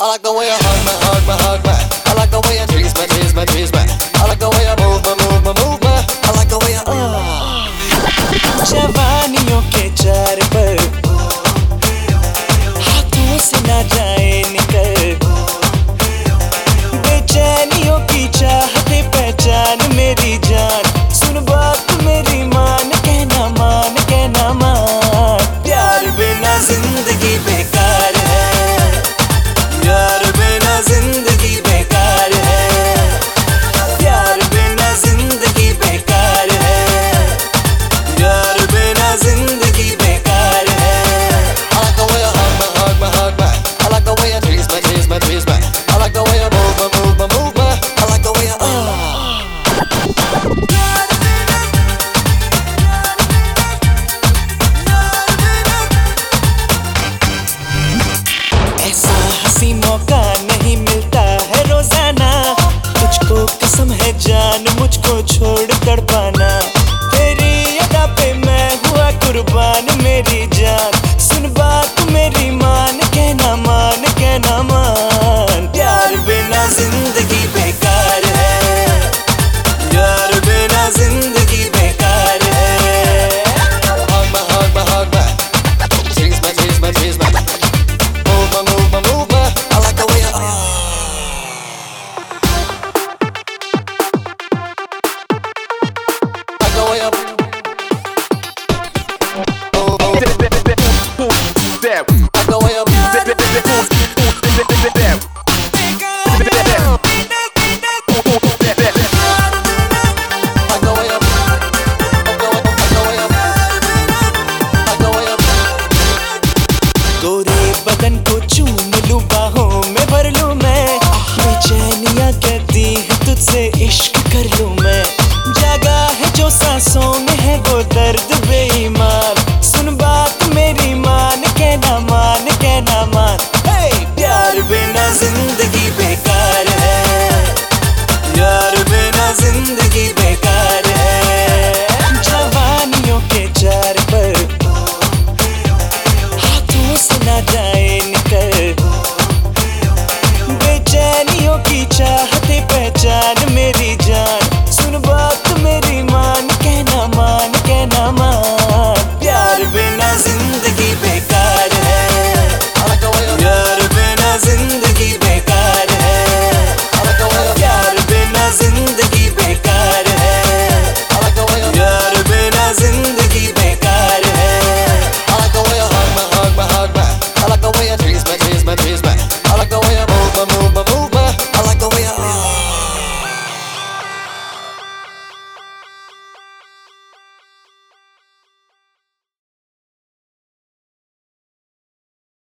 I like the way you hug me, hug me, hug me. I like the way you tease me, tease me, tease me. I like the way you move me, move me, move me. I like the way you. Uh. जवानियों के चार पर हाथों से ना there. All the way up. sad me.